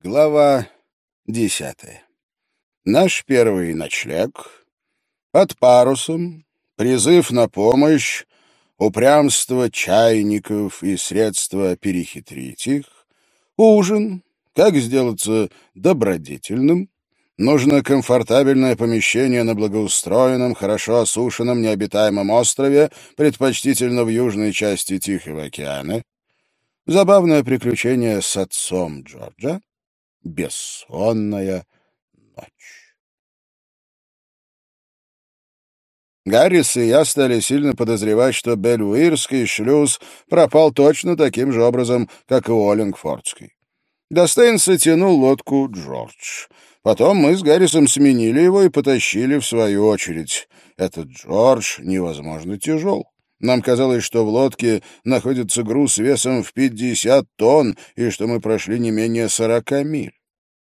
Глава десятая. Наш первый ночлег. Под парусом. Призыв на помощь. Упрямство чайников и средства перехитрить их. Ужин. Как сделаться добродетельным. Нужно комфортабельное помещение на благоустроенном, хорошо осушенном, необитаемом острове, предпочтительно в южной части Тихого океана. Забавное приключение с отцом Джорджа бессонная ночь. Гаррис и я стали сильно подозревать, что Бельуирский шлюз пропал точно таким же образом, как и Оллингфордский. До Стейнса тянул лодку Джордж. Потом мы с Гаррисом сменили его и потащили в свою очередь. Этот Джордж невозможно тяжел. Нам казалось, что в лодке находится груз весом в 50 тонн и что мы прошли не менее 40 миль.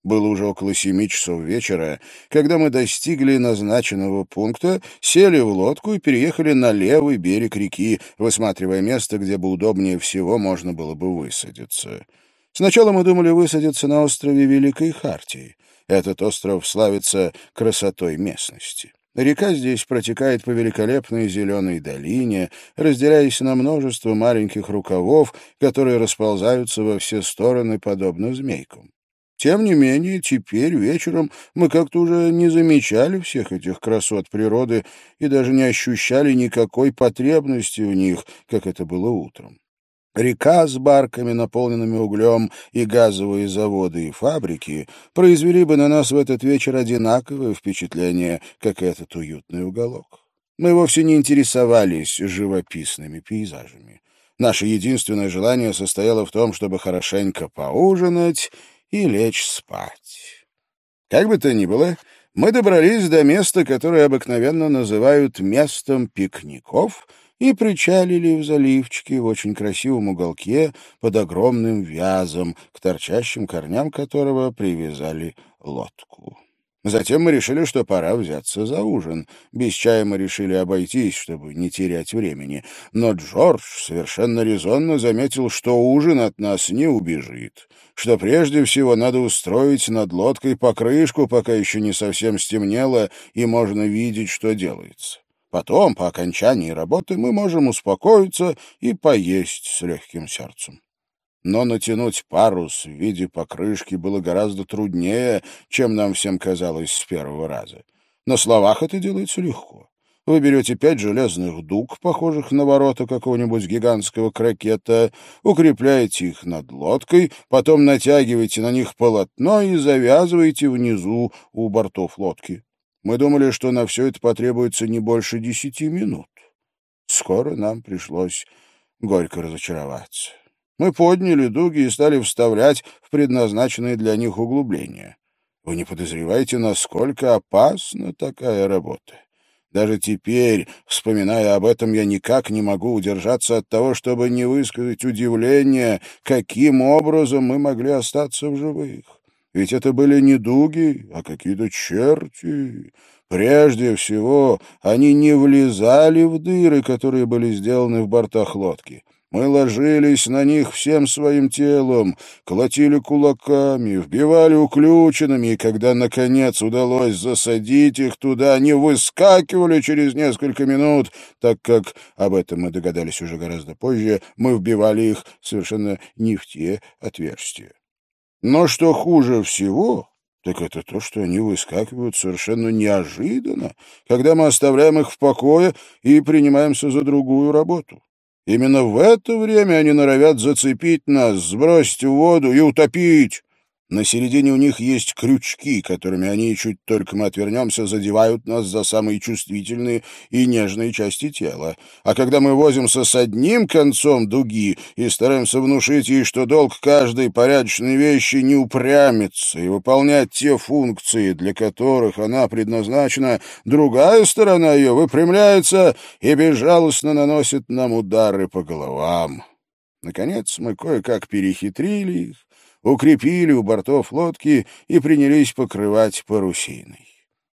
Было уже около семи часов вечера, когда мы достигли назначенного пункта, сели в лодку и переехали на левый берег реки, высматривая место, где бы удобнее всего можно было бы высадиться. Сначала мы думали высадиться на острове Великой Хартии. Этот остров славится красотой местности. Река здесь протекает по великолепной зеленой долине, разделяясь на множество маленьких рукавов, которые расползаются во все стороны, подобно змейкам. Тем не менее, теперь вечером мы как-то уже не замечали всех этих красот природы и даже не ощущали никакой потребности в них, как это было утром. Река с барками, наполненными углем, и газовые заводы и фабрики произвели бы на нас в этот вечер одинаковое впечатление, как этот уютный уголок. Мы вовсе не интересовались живописными пейзажами. Наше единственное желание состояло в том, чтобы хорошенько поужинать и лечь спать. Как бы то ни было, мы добрались до места, которое обыкновенно называют местом пикников — и причалили в заливчике в очень красивом уголке под огромным вязом, к торчащим корням которого привязали лодку. Затем мы решили, что пора взяться за ужин. Без чая мы решили обойтись, чтобы не терять времени. Но Джордж совершенно резонно заметил, что ужин от нас не убежит, что прежде всего надо устроить над лодкой покрышку, пока еще не совсем стемнело и можно видеть, что делается. Потом, по окончании работы, мы можем успокоиться и поесть с легким сердцем. Но натянуть парус в виде покрышки было гораздо труднее, чем нам всем казалось с первого раза. На словах это делается легко. Вы берете пять железных дуг, похожих на ворота какого-нибудь гигантского крокета, укрепляете их над лодкой, потом натягиваете на них полотно и завязываете внизу у бортов лодки. Мы думали, что на все это потребуется не больше десяти минут. Скоро нам пришлось горько разочароваться. Мы подняли дуги и стали вставлять в предназначенные для них углубления. Вы не подозреваете, насколько опасна такая работа. Даже теперь, вспоминая об этом, я никак не могу удержаться от того, чтобы не высказать удивление, каким образом мы могли остаться в живых. Ведь это были не дуги, а какие-то черти. Прежде всего, они не влезали в дыры, которые были сделаны в бортах лодки. Мы ложились на них всем своим телом, колотили кулаками, вбивали уключенными, и когда, наконец, удалось засадить их туда, они выскакивали через несколько минут, так как, об этом мы догадались уже гораздо позже, мы вбивали их совершенно не в те отверстия. Но что хуже всего, так это то, что они выскакивают совершенно неожиданно, когда мы оставляем их в покое и принимаемся за другую работу. Именно в это время они норовят зацепить нас, сбросить в воду и утопить. На середине у них есть крючки, которыми они, чуть только мы отвернемся, задевают нас за самые чувствительные и нежные части тела. А когда мы возимся с одним концом дуги и стараемся внушить ей, что долг каждой порядочной вещи не упрямиться и выполнять те функции, для которых она предназначена, другая сторона ее выпрямляется и безжалостно наносит нам удары по головам. Наконец мы кое-как перехитрили их, укрепили у бортов лодки и принялись покрывать парусиной.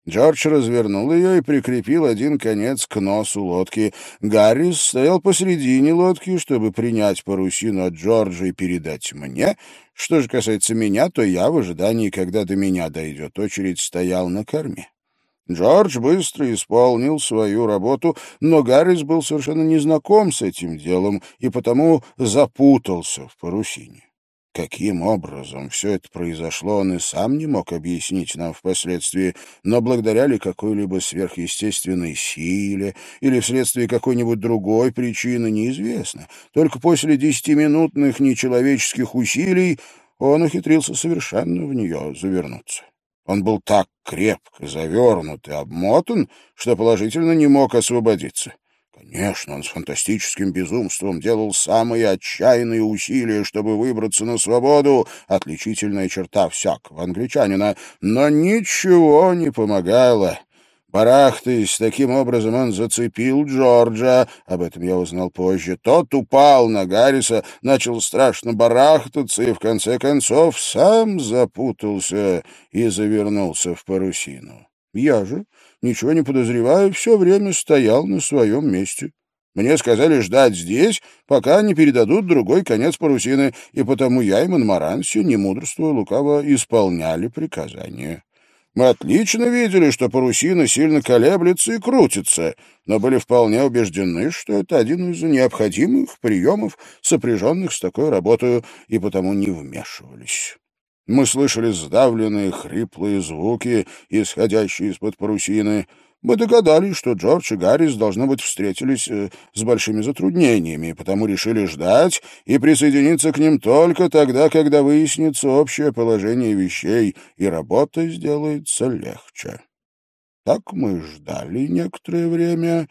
Джордж развернул ее и прикрепил один конец к носу лодки. Гаррис стоял посредине лодки, чтобы принять парусину от Джорджа и передать мне. Что же касается меня, то я в ожидании, когда до меня дойдет очередь, стоял на корме. Джордж быстро исполнил свою работу, но Гаррис был совершенно незнаком с этим делом и потому запутался в парусине. Каким образом все это произошло, он и сам не мог объяснить нам впоследствии, но благодаря ли какой-либо сверхъестественной силе или вследствие какой-нибудь другой причины, неизвестно. Только после десятиминутных нечеловеческих усилий он ухитрился совершенно в нее завернуться. Он был так крепко завернут и обмотан, что положительно не мог освободиться. Конечно, он с фантастическим безумством делал самые отчаянные усилия, чтобы выбраться на свободу, отличительная черта всякого англичанина, но ничего не помогало. Барахтаясь, таким образом он зацепил Джорджа, об этом я узнал позже. Тот упал на Гарриса, начал страшно барахтаться и, в конце концов, сам запутался и завернулся в парусину. Я же, ничего не подозревая, все время стоял на своем месте. Мне сказали ждать здесь, пока не передадут другой конец парусины, и потому я и Монмаранси, не мудрствуя лукаво, исполняли приказания. Мы отлично видели, что парусина сильно колеблется и крутится, но были вполне убеждены, что это один из необходимых приемов, сопряженных с такой работой, и потому не вмешивались. Мы слышали сдавленные хриплые звуки, исходящие из-под парусины. Мы догадались, что Джордж и Гаррис, должно быть, встретились э, с большими затруднениями, потому решили ждать и присоединиться к ним только тогда, когда выяснится общее положение вещей, и работа сделается легче. Так мы ждали некоторое время.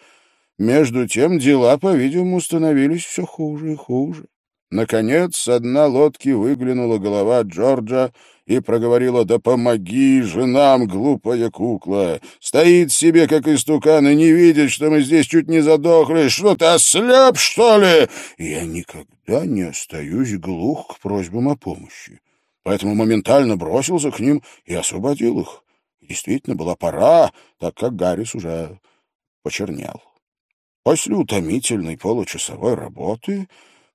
Между тем дела, по-видимому, становились все хуже и хуже. Наконец, с дна лодки выглянула голова Джорджа и проговорила «Да помоги же нам, глупая кукла! Стоит себе, как истукан, и не видит, что мы здесь чуть не задохли! Что ты, ослеп, что ли?» Я никогда не остаюсь глух к просьбам о помощи, поэтому моментально бросился к ним и освободил их. Действительно, была пора, так как Гаррис уже почернел. После утомительной получасовой работы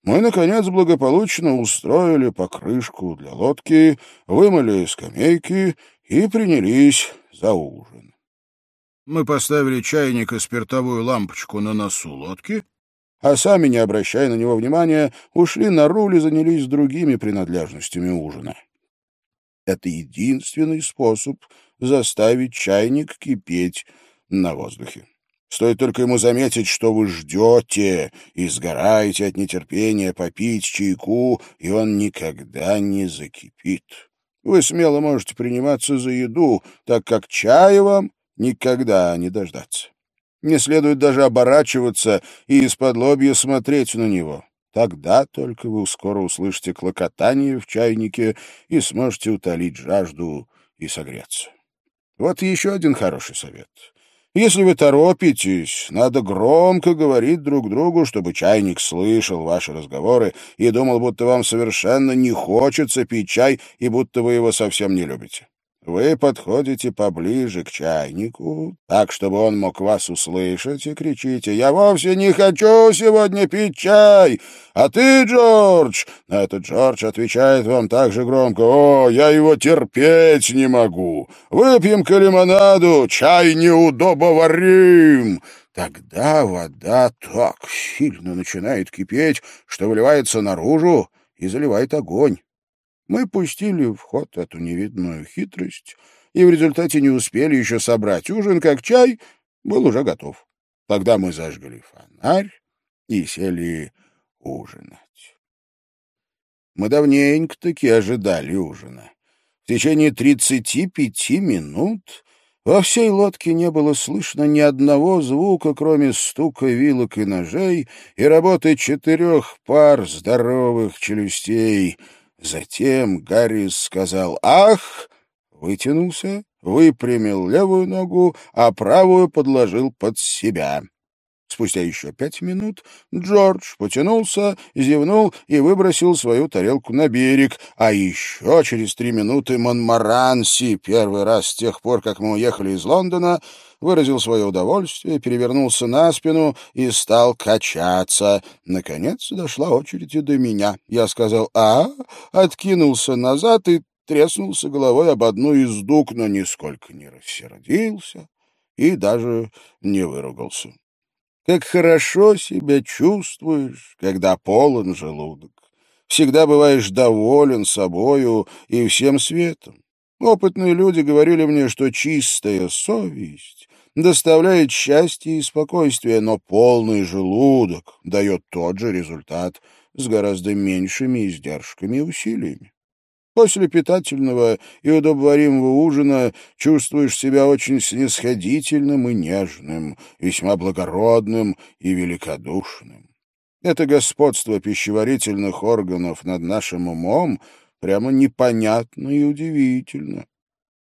мы, наконец, благополучно устроили покрышку для лодки, вымыли скамейки и принялись за ужин. Мы поставили чайник и спиртовую лампочку на носу лодки, а сами, не обращая на него внимания, ушли на руль и занялись другими принадлежностями ужина. Это единственный способ заставить чайник кипеть на воздухе. Стоит только ему заметить, что вы ждете и сгораете от нетерпения попить чайку, и он никогда не закипит. Вы смело можете приниматься за еду, так как чая вам никогда не дождаться. Не следует даже оборачиваться и из-под лобья смотреть на него. Тогда только вы скоро услышите клокотание в чайнике и сможете утолить жажду и согреться. Вот еще один хороший совет. Если вы торопитесь, надо громко говорить друг другу, чтобы чайник слышал ваши разговоры и думал, будто вам совершенно не хочется пить чай и будто вы его совсем не любите. Вы подходите поближе к чайнику, так, чтобы он мог вас услышать, и кричите «Я вовсе не хочу сегодня пить чай! А ты, Джордж!» На это Джордж отвечает вам так же громко «О, я его терпеть не могу! Выпьем-ка лимонаду, чай неудобоварим!» Тогда вода так сильно начинает кипеть, что выливается наружу и заливает огонь. Мы пустили в ход эту невидную хитрость, и в результате не успели еще собрать ужин, как чай был уже готов. Тогда мы зажгли фонарь и сели ужинать. Мы давненько-таки ожидали ужина. В течение тридцати пяти минут во всей лодке не было слышно ни одного звука, кроме стука вилок и ножей и работы четырех пар здоровых челюстей — Затем Гарри сказал «Ах!», вытянулся, выпрямил левую ногу, а правую подложил под себя. Спустя еще пять минут Джордж потянулся, зевнул и выбросил свою тарелку на берег, а еще через три минуты Монмаранси, первый раз с тех пор, как мы уехали из Лондона, выразил свое удовольствие, перевернулся на спину и стал качаться. Наконец дошла очередь и до меня. Я сказал «А?», откинулся назад и треснулся головой об одну из дуг, но нисколько не рассердился и даже не выругался. Как хорошо себя чувствуешь, когда полон желудок. Всегда бываешь доволен собою и всем светом. Опытные люди говорили мне, что чистая совесть доставляет счастье и спокойствие, но полный желудок дает тот же результат с гораздо меньшими издержками и усилиями. После питательного и удобоваримого ужина чувствуешь себя очень снисходительным и нежным, весьма благородным и великодушным. Это господство пищеварительных органов над нашим умом прямо непонятно и удивительно.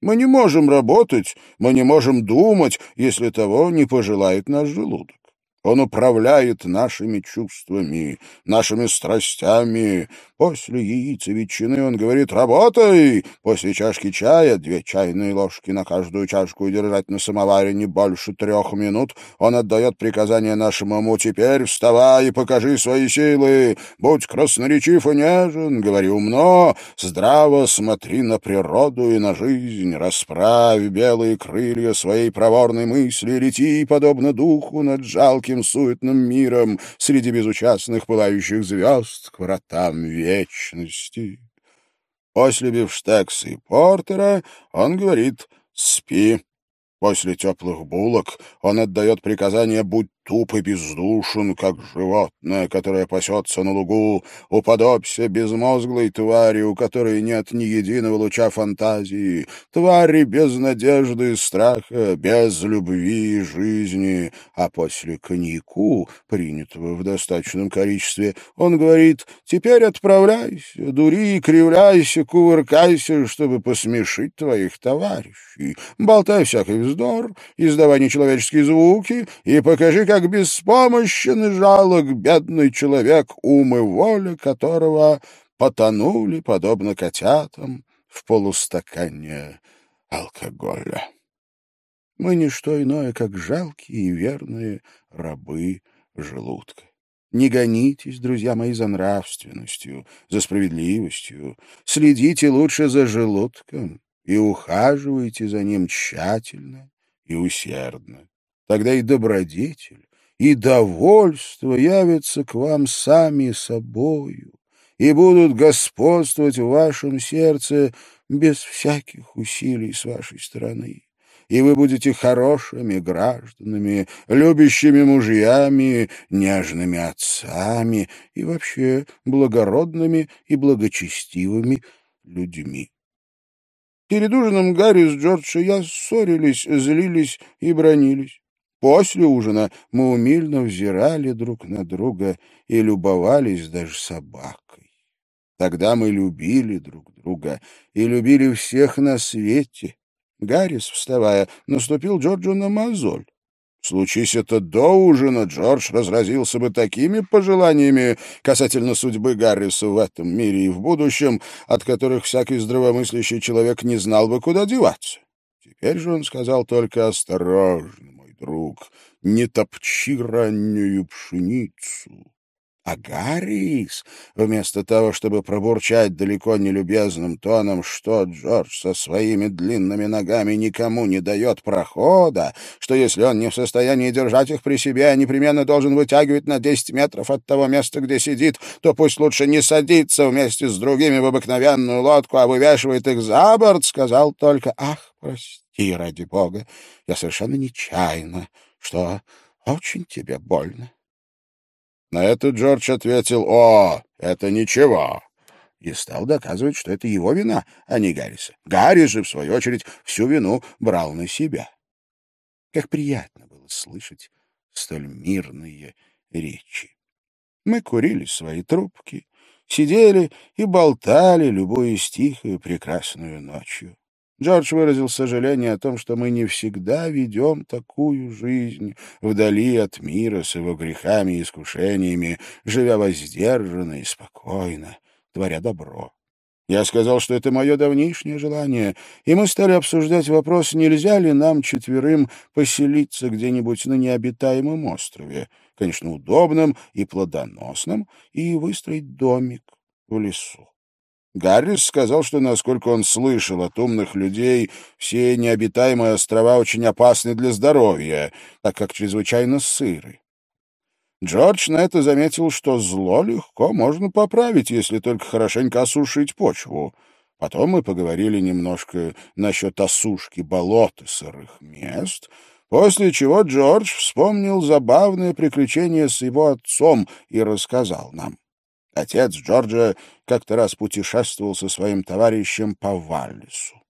Мы не можем работать, мы не можем думать, если того не пожелает наш желудок. Он управляет нашими чувствами, нашими страстями. После яиц и ветчины он говорит «работай!» После чашки чая, две чайные ложки на каждую чашку и держать на самоваре не больше трех минут, он отдает приказание нашему уму «теперь вставай и покажи свои силы! Будь красноречив и нежен, говори умно, здраво смотри на природу и на жизнь, расправь белые крылья своей проворной мысли, лети, подобно духу, над жалким суетным миром среди безучастных пылающих звезд к вратам вечности. После бифштекса и портера он говорит «спи». После теплых булок он отдает приказание «будь туп и бездушен, как животное, которое пасется на лугу, уподобься безмозглой твари, у которой нет ни единого луча фантазии, твари без надежды и страха, без любви и жизни. А после коньяку, принятого в достаточном количестве, он говорит, теперь отправляйся, дури, кривляйся, кувыркайся, чтобы посмешить твоих товарищей, болтай всякий вздор, издавай нечеловеческие звуки и покажи, как беспомощен и жалок бедный человек, ум и воля которого потонули, подобно котятам, в полустакане алкоголя. Мы не что иное, как жалкие и верные рабы желудка. Не гонитесь, друзья мои, за нравственностью, за справедливостью. Следите лучше за желудком и ухаживайте за ним тщательно и усердно. Тогда и добродетель, и довольство явятся к вам сами собою и будут господствовать в вашем сердце без всяких усилий с вашей стороны. И вы будете хорошими гражданами, любящими мужьями, нежными отцами и вообще благородными и благочестивыми людьми. Перед ужином Гарри с Джордж и я ссорились, злились и бронились. После ужина мы умильно взирали друг на друга и любовались даже собакой. Тогда мы любили друг друга и любили всех на свете. Гаррис, вставая, наступил Джорджу на мозоль. Случись это до ужина, Джордж разразился бы такими пожеланиями касательно судьбы Гарриса в этом мире и в будущем, от которых всякий здравомыслящий человек не знал бы, куда деваться. Теперь же он сказал только «осторожно, друг, не топчи раннюю пшеницу. А Гаррис, вместо того, чтобы пробурчать далеко не любезным тоном, что Джордж со своими длинными ногами никому не дает прохода, что если он не в состоянии держать их при себе, а непременно должен вытягивать на 10 метров от того места, где сидит, то пусть лучше не садится вместе с другими в обыкновенную лодку, а вывешивает их за борт, сказал только «Ах, прости, ради бога, я совершенно нечаянно, что очень тебе больно». На это Джордж ответил «О, это ничего» и стал доказывать, что это его вина, а не Гарриса. Гаррис же, в свою очередь, всю вину брал на себя. Как приятно было слышать столь мирные речи. Мы курили свои трубки, сидели и болтали, любуясь тихой прекрасную ночью. Джордж выразил сожаление о том, что мы не всегда ведем такую жизнь, вдали от мира с его грехами и искушениями, живя воздержанно и спокойно, творя добро. Я сказал, что это мое давнишнее желание, и мы стали обсуждать вопрос, нельзя ли нам четверым поселиться где-нибудь на необитаемом острове, конечно, удобном и плодоносном, и выстроить домик в лесу. Гаррис сказал, что, насколько он слышал от умных людей, все необитаемые острова очень опасны для здоровья, так как чрезвычайно сыры. Джордж на это заметил, что зло легко можно поправить, если только хорошенько осушить почву. Потом мы поговорили немножко насчет осушки болот и сырых мест, после чего Джордж вспомнил забавное приключение с его отцом и рассказал нам. Отец Джорджа как-то раз путешествовал со своим товарищем по Валлису.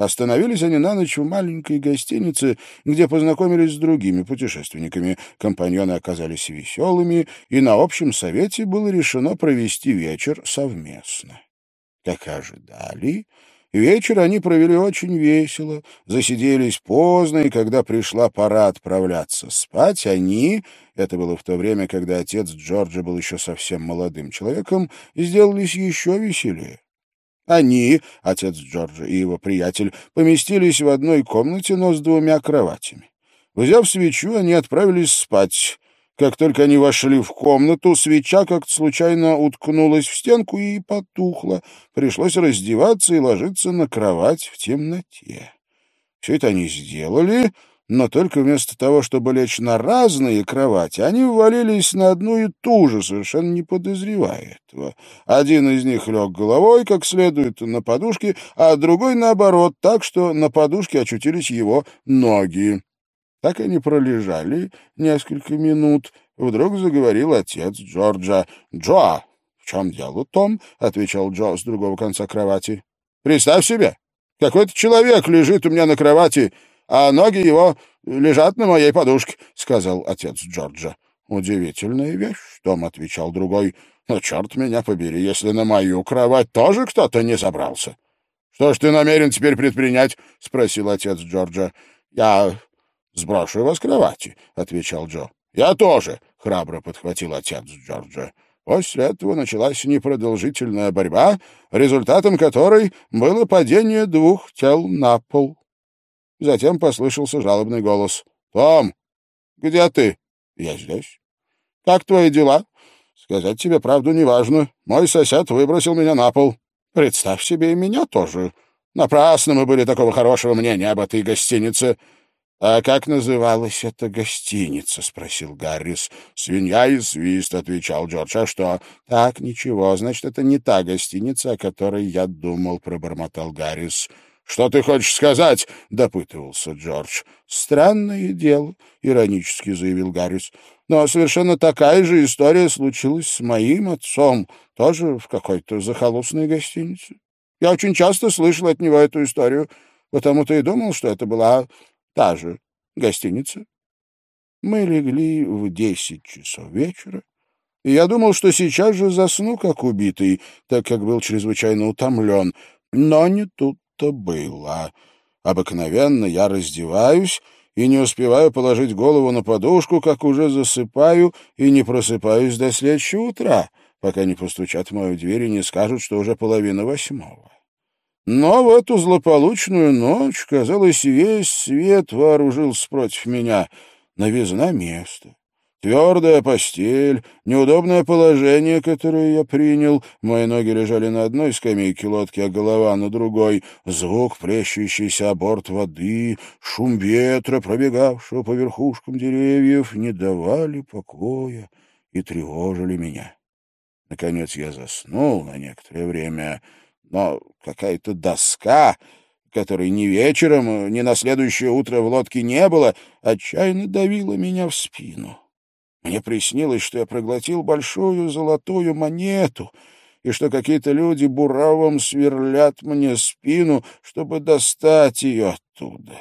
Остановились они на ночь в маленькой гостинице, где познакомились с другими путешественниками. Компаньоны оказались веселыми, и на общем совете было решено провести вечер совместно. Как ожидали, Вечер они провели очень весело, засиделись поздно, и когда пришла пора отправляться спать, они, это было в то время, когда отец Джорджа был еще совсем молодым человеком, сделались еще веселее. Они, отец Джорджа и его приятель, поместились в одной комнате, но с двумя кроватями. Взяв свечу, они отправились спать. Как только они вошли в комнату, свеча как-то случайно уткнулась в стенку и потухла. Пришлось раздеваться и ложиться на кровать в темноте. Все это они сделали, но только вместо того, чтобы лечь на разные кровати, они ввалились на одну и ту же, совершенно не подозревая этого. Один из них лег головой, как следует, на подушке, а другой, наоборот, так, что на подушке очутились его ноги. Так они пролежали несколько минут. Вдруг заговорил отец Джорджа. «Джо!» «В чем дело, Том?» — отвечал Джо с другого конца кровати. «Представь себе, какой-то человек лежит у меня на кровати, а ноги его лежат на моей подушке», — сказал отец Джорджа. «Удивительная вещь», — Том отвечал другой. «Но черт меня побери, если на мою кровать тоже кто-то не забрался». «Что ж ты намерен теперь предпринять?» — спросил отец Джорджа. «Я сброшу его с кровати», — отвечал Джо. «Я тоже», — храбро подхватил отец Джорджа. После этого началась непродолжительная борьба, результатом которой было падение двух тел на пол. Затем послышался жалобный голос. «Том, где ты?» «Я здесь». «Как твои дела?» «Сказать тебе правду неважно. Мой сосед выбросил меня на пол. Представь себе и меня тоже. Напрасно мы были такого хорошего мнения об этой гостинице». «А как называлась эта гостиница?» — спросил Гаррис. «Свинья и свист», — отвечал Джордж. «А что?» «Так, ничего. Значит, это не та гостиница, о которой я думал», — пробормотал Гаррис. «Что ты хочешь сказать?» — допытывался Джордж. «Странное дело», — иронически заявил Гаррис. «Но совершенно такая же история случилась с моим отцом, тоже в какой-то захолустной гостинице. Я очень часто слышал от него эту историю, потому-то и думал, что это была Та же гостиница. Мы легли в десять часов вечера, и я думал, что сейчас же засну, как убитый, так как был чрезвычайно утомлен. Но не тут-то было. Обыкновенно я раздеваюсь и не успеваю положить голову на подушку, как уже засыпаю и не просыпаюсь до следующего утра, пока не постучат в мою дверь и не скажут, что уже половина восьмого. Но в эту злополучную ночь, казалось, весь свет вооружился против меня. Новизна места, твердая постель, неудобное положение, которое я принял. Мои ноги лежали на одной скамейке лодки, а голова на другой. Звук плещущийся о борт воды, шум ветра, пробегавшего по верхушкам деревьев, не давали покоя и тревожили меня. Наконец я заснул на некоторое время — но какая-то доска, которой ни вечером, ни на следующее утро в лодке не было, отчаянно давила меня в спину. Мне приснилось, что я проглотил большую золотую монету и что какие-то люди буравом сверлят мне спину, чтобы достать ее оттуда.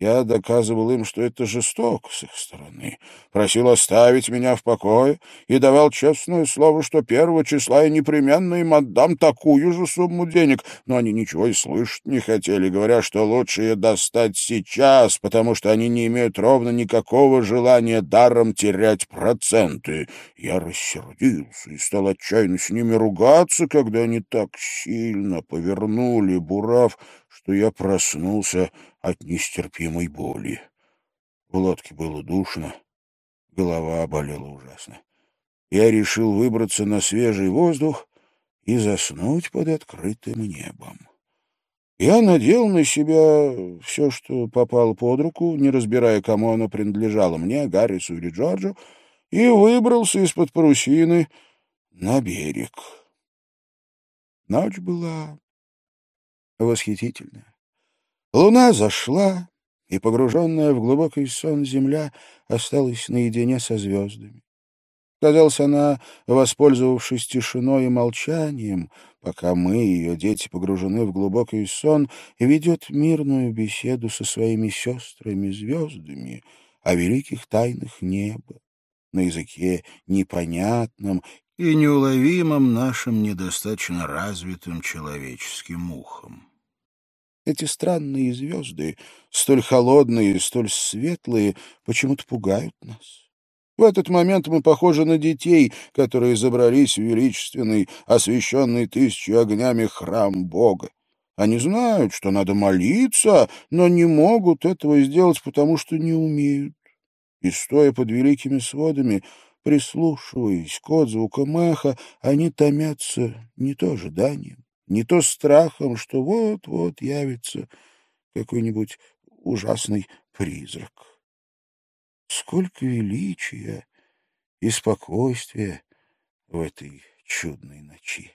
Я доказывал им, что это жестоко с их стороны, просил оставить меня в покое и давал честное слово, что первого числа я непременно им отдам такую же сумму денег, но они ничего и слышать не хотели, говоря, что лучше ее достать сейчас, потому что они не имеют ровно никакого желания даром терять проценты. Я рассердился и стал отчаянно с ними ругаться, когда они так сильно повернули бурав, что я проснулся от нестерпимой боли. В лодке было душно, голова болела ужасно. Я решил выбраться на свежий воздух и заснуть под открытым небом. Я надел на себя все, что попало под руку, не разбирая, кому оно принадлежало, мне, Гаррису или Джорджу, и выбрался из-под парусины на берег. Ночь была восхитительная. Луна зашла, и погруженная в глубокий сон земля осталась наедине со звездами. Казалось, она, воспользовавшись тишиной и молчанием, пока мы, ее дети, погружены в глубокий сон, ведет мирную беседу со своими сестрами-звездами о великих тайнах неба, на языке непонятном и неуловимом нашим недостаточно развитым человеческим ухом. Эти странные звезды, столь холодные и столь светлые, почему-то пугают нас. В этот момент мы похожи на детей, которые забрались в величественный, освещенный тысячу огнями храм Бога. Они знают, что надо молиться, но не могут этого сделать, потому что не умеют. И, стоя под великими сводами, прислушиваясь к отзвукам эха, они томятся не то ожиданием, не то страхом, что вот-вот явится какой-нибудь ужасный призрак. Сколько величия и спокойствия в этой чудной ночи!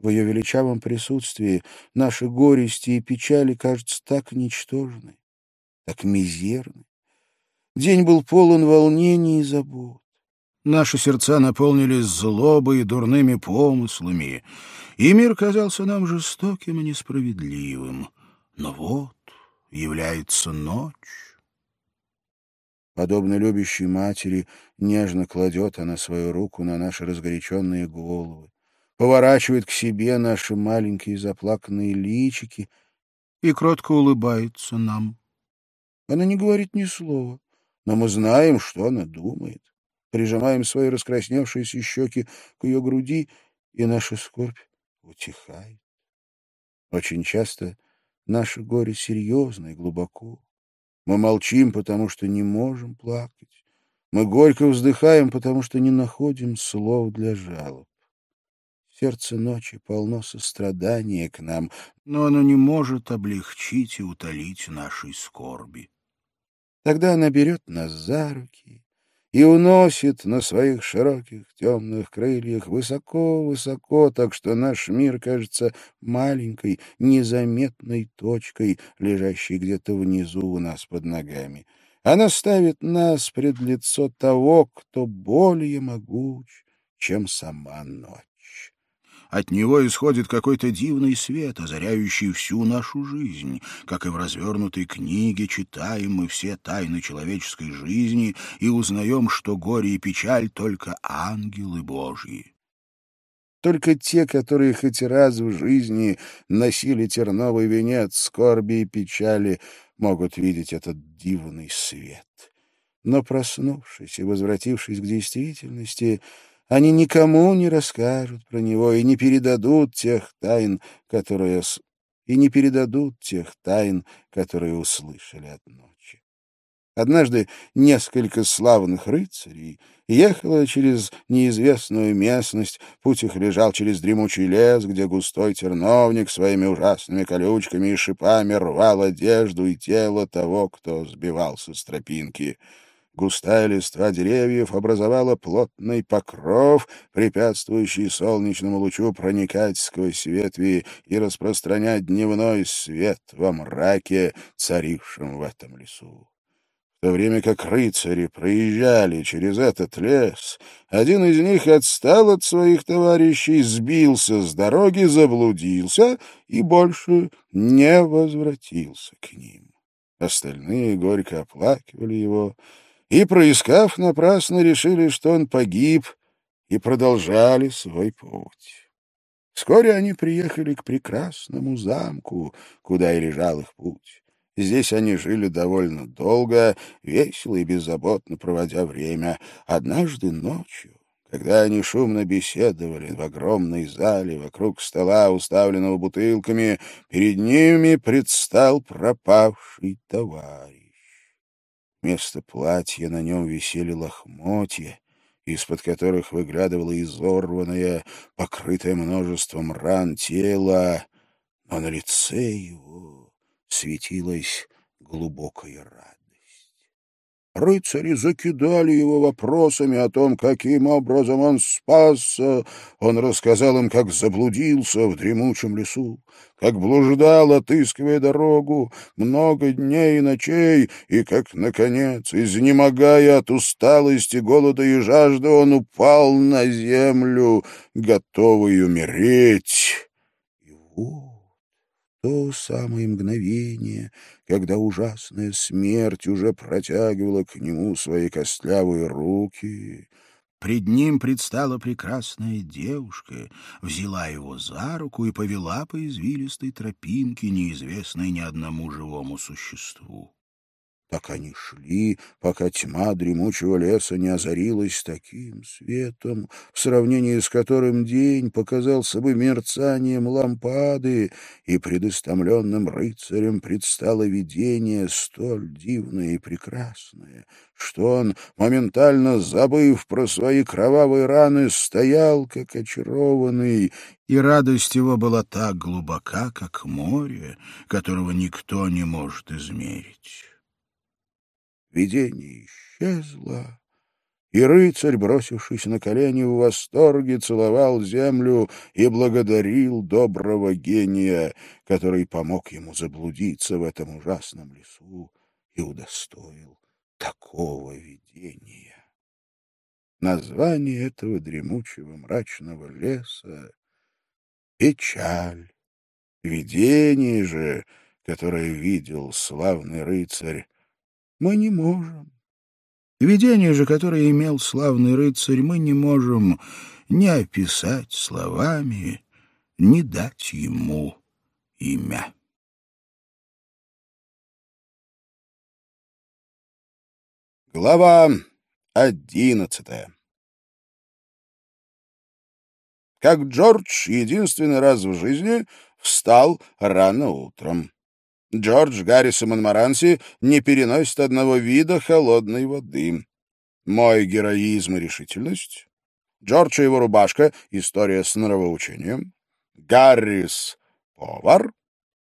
В ее величавом присутствии наши горести и печали кажутся так ничтожны, так мизерны. День был полон волнений и забот. Наши сердца наполнились злобой и дурными помыслами, и мир казался нам жестоким и несправедливым. Но вот является ночь. Подобно любящей матери, нежно кладет она свою руку на наши разгоряченные головы, поворачивает к себе наши маленькие заплаканные личики и кротко улыбается нам. Она не говорит ни слова, но мы знаем, что она думает прижимаем свои раскрасневшиеся щеки к ее груди, и наша скорбь утихает. Очень часто наше горе серьезно и глубоко. Мы молчим, потому что не можем плакать. Мы горько вздыхаем, потому что не находим слов для жалоб. Сердце ночи полно сострадания к нам, но оно не может облегчить и утолить нашей скорби. Тогда она берет нас за руки и уносит на своих широких темных крыльях высоко-высоко, так что наш мир кажется маленькой, незаметной точкой, лежащей где-то внизу у нас под ногами. Она ставит нас пред лицо того, кто более могуч, чем сама ночь. От него исходит какой-то дивный свет, озаряющий всю нашу жизнь. Как и в развернутой книге читаем мы все тайны человеческой жизни и узнаем, что горе и печаль — только ангелы Божьи. Только те, которые хоть раз в жизни носили терновый венец скорби и печали, могут видеть этот дивный свет. Но, проснувшись и возвратившись к действительности, они никому не расскажут про него и не передадут тех тайн, которые и не передадут тех тайн, которые услышали от ночи. Однажды несколько славных рыцарей ехало через неизвестную местность, путь их лежал через дремучий лес, где густой терновник своими ужасными колючками и шипами рвал одежду и тело того, кто сбивался с тропинки. Густая листва деревьев образовала плотный покров, препятствующий солнечному лучу проникать сквозь ветви и распространять дневной свет во мраке, царившем в этом лесу. В то время как рыцари проезжали через этот лес, один из них отстал от своих товарищей, сбился с дороги, заблудился и больше не возвратился к ним. Остальные горько оплакивали его и, проискав напрасно, решили, что он погиб, и продолжали свой путь. Вскоре они приехали к прекрасному замку, куда и лежал их путь. Здесь они жили довольно долго, весело и беззаботно проводя время. Однажды ночью когда они шумно беседовали в огромной зале вокруг стола, уставленного бутылками, перед ними предстал пропавший товарищ. Вместо платья на нем висели лохмотья, из-под которых выглядывало изорванное, покрытое множеством ран тело, но на лице его светилась глубокая радость. Рыцари закидали его вопросами о том, каким образом он спасся. Он рассказал им, как заблудился в дремучем лесу, как блуждал, отыскивая дорогу, много дней и ночей, и как, наконец, изнемогая от усталости, голода и жажды, он упал на землю, готовый умереть. И вот то самое мгновение, когда ужасная смерть уже протягивала к нему свои костлявые руки. Пред ним предстала прекрасная девушка, взяла его за руку и повела по извилистой тропинке, неизвестной ни одному живому существу. Так они шли, пока тьма дремучего леса не озарилась таким светом, в сравнении с которым день показался бы мерцанием лампады, и предостомленным рыцарем предстало видение столь дивное и прекрасное, что он, моментально забыв про свои кровавые раны, стоял, как очарованный, и радость его была так глубока, как море, которого никто не может измерить. Видение исчезло, и рыцарь, бросившись на колени в восторге, целовал землю и благодарил доброго гения, который помог ему заблудиться в этом ужасном лесу и удостоил такого видения. Название этого дремучего мрачного леса — печаль. Видение же, которое видел славный рыцарь, мы не можем. Видение же, которое имел славный рыцарь, мы не можем ни описать словами, ни дать ему имя. Глава одиннадцатая Как Джордж единственный раз в жизни встал рано утром. Джордж Гаррис и Монмаранси не переносят одного вида холодной воды. Мой героизм и решительность. Джордж и его рубашка — история с нравоучением. Гаррис — повар.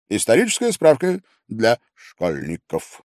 Историческая справка для школьников.